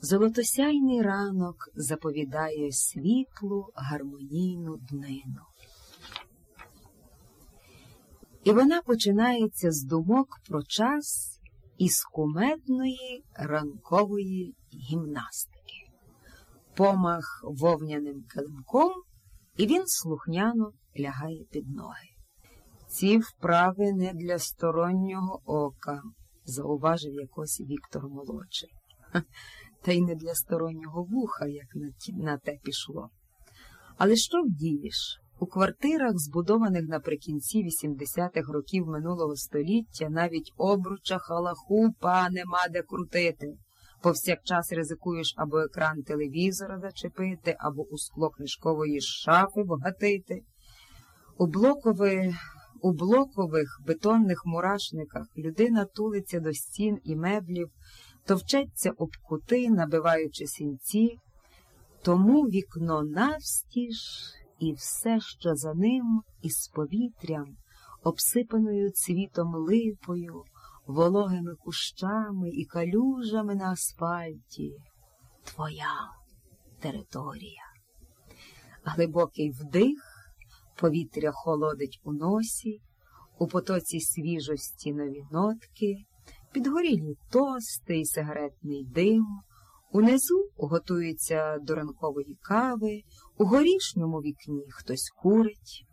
Золотосяйний ранок заповідає світлу гармонійну днину. І вона починається з думок про час із кумедної ранкової гімнастики, помах вовняним килимком, і він слухняно лягає під ноги. Ці вправи не для стороннього ока, зауважив якось Віктор молодший та й не для стороннього вуха, як на, те пішло. Але що вдієш? У квартирах, збудованих наприкінці 80-х років минулого століття, навіть обруча халахупа нема де крутити. Повсякчас ризикуєш або екран телевізора зачепити, або у скло книжкової шафи вгатити. У блокові, у блокових бетонних мурашниках людина тулиться до стін і меблів, товчеться об кути, набиваючи сінці, тому вікно навстіж і все, що за ним, із повітрям, обсипаною цвітом липою, вологими кущами і калюжами на асфальті, твоя територія. Глибокий вдих, повітря холодить у носі, у потоці свіжості нові нотки підгорілі тости і сигаретний дим, унизу готується до ранкової кави, у горішньому вікні хтось курить,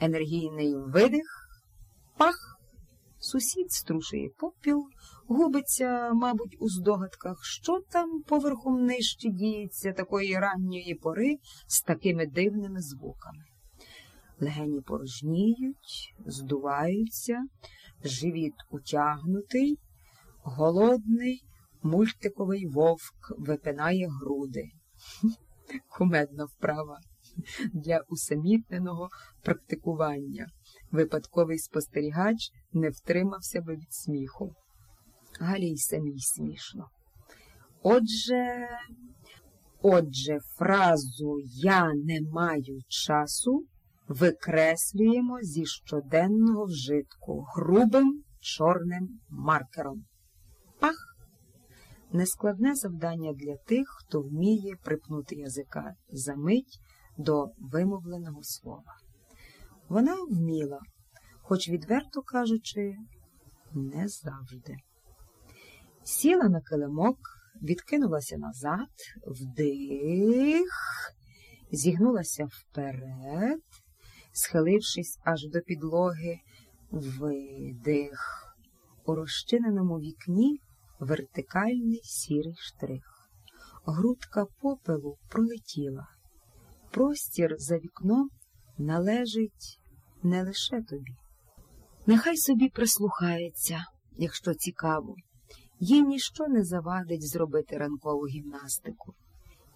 енергійний видих, пах, сусід струшує попіл, губиться, мабуть, у здогадках, що там поверхом нижче діється такої ранньої пори з такими дивними звуками. Легені порожніють, здуваються, живіт утягнутий. Голодний мультиковий вовк випинає груди. Кумедна вправа для усамітненого практикування. Випадковий спостерігач не втримався би від сміху. Галі й самій смішно. Отже, отже, фразу Я не маю часу викреслюємо зі щоденного вжитку грубим чорним маркером. Нескладне завдання для тих, хто вміє припнути язика за мить до вимовленого слова. Вона вміла, хоч, відверто кажучи, не завжди. Сіла на килимок, відкинулася назад, вдих, зігнулася вперед, схилившись аж до підлоги, видих. У розчиненому вікні вертикальний сірий штрих. Грудка попелу пролетіла. Простір за вікном належить не лише тобі. Нехай собі прислухається, якщо цікаво, їй ніщо не завадить зробити ранкову гімнастику,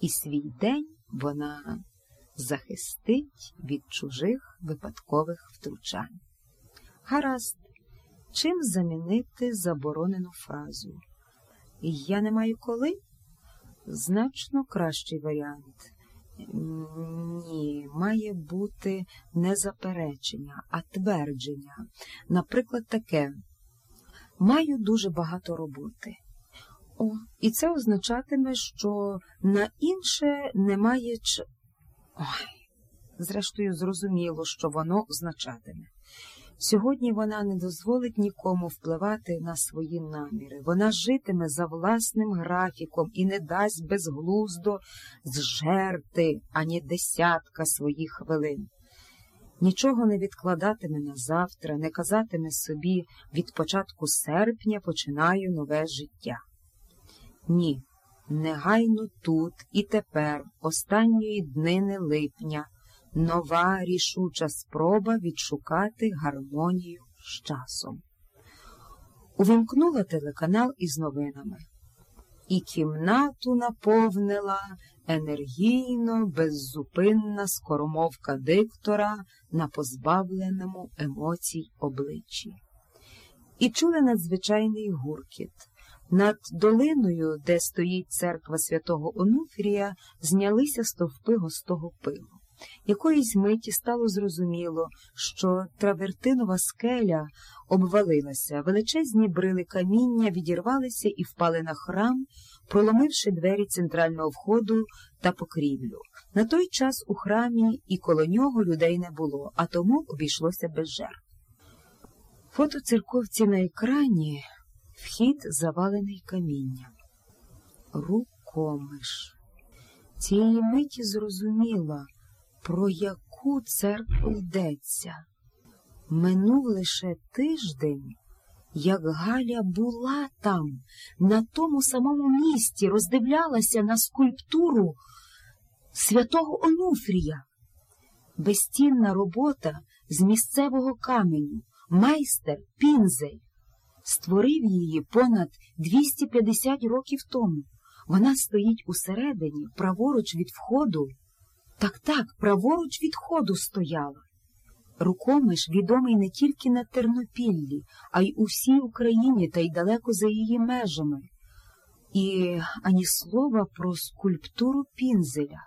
і свій день вона захистить від чужих випадкових втручань. Гаразд, чим замінити заборонену фразу? Я не маю коли? Значно кращий варіант. Ні, має бути не заперечення, а твердження. Наприклад, таке маю дуже багато роботи. О, і це означатиме, що на інше немає ч. Ой, зрештою, зрозуміло, що воно означатиме. Сьогодні вона не дозволить нікому впливати на свої наміри. Вона житиме за власним графіком і не дасть безглуздо зжерти ані десятка своїх хвилин. Нічого не відкладатиме на завтра, не казатиме собі від початку серпня починаю нове життя. Ні, негайно тут і тепер, останньої днини липня нова рішуча спроба відшукати гармонію з часом. Увімкнула телеканал із новинами, і кімнату наповнила енергійно беззупинна скоромовка диктора на позбавленому емоцій обличчі. І чули надзвичайний гуркіт. Над долиною, де стоїть церква святого Онуфрія, знялися стовпи густого пилу. Якоїсь миті стало зрозуміло, що травертинова скеля обвалилася, величезні брили каміння відірвалися і впали на храм, проломивши двері центрального входу та покрівлю. На той час у храмі і коло нього людей не було, а тому обійшлося без жертв. Фото церковці на екрані вхід завалений камінням. Рукомиш. Цієї миті зрозуміла, про яку церкву йдеться. Минув лише тиждень, як Галя була там, на тому самому місці, роздивлялася на скульптуру святого Онуфрія. Безцінна робота з місцевого каменю, майстер Пінзель, створив її понад 250 років тому. Вона стоїть усередині, праворуч від входу. Так, так, праворуч від входу стояла. Рукомиш відомий не тільки на Тернопіллі, а й у всій Україні та й далеко за її межами. І ані слова про скульптуру Пінзеля.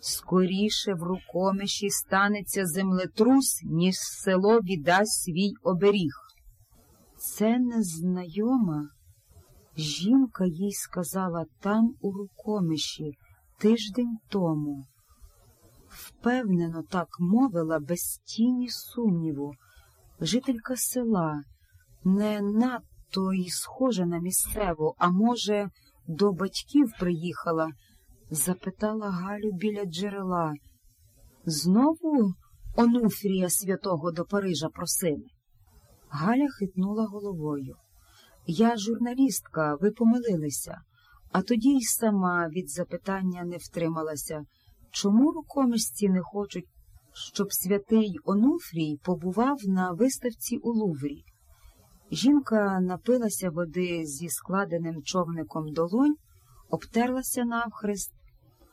Скоріше в рукомиші станеться землетрус, ніж село віддасть свій оберіг. Це незнайома. Жінка їй сказала там, у рукомиші, тиждень тому. Впевнено, так мовила без тіні сумніву. Жителька села не надто й схожа на місцеву, а може, до батьків приїхала, запитала Галю біля джерела. Знову Онуфрія святого до Парижа просили. Галя хитнула головою. Я журналістка, ви помилилися, а тоді й сама від запитання не втрималася. Чому рукомисці не хочуть, щоб святий Онуфрій побував на виставці у Луврі? Жінка напилася води зі складеним човником долонь, обтерлася навхрест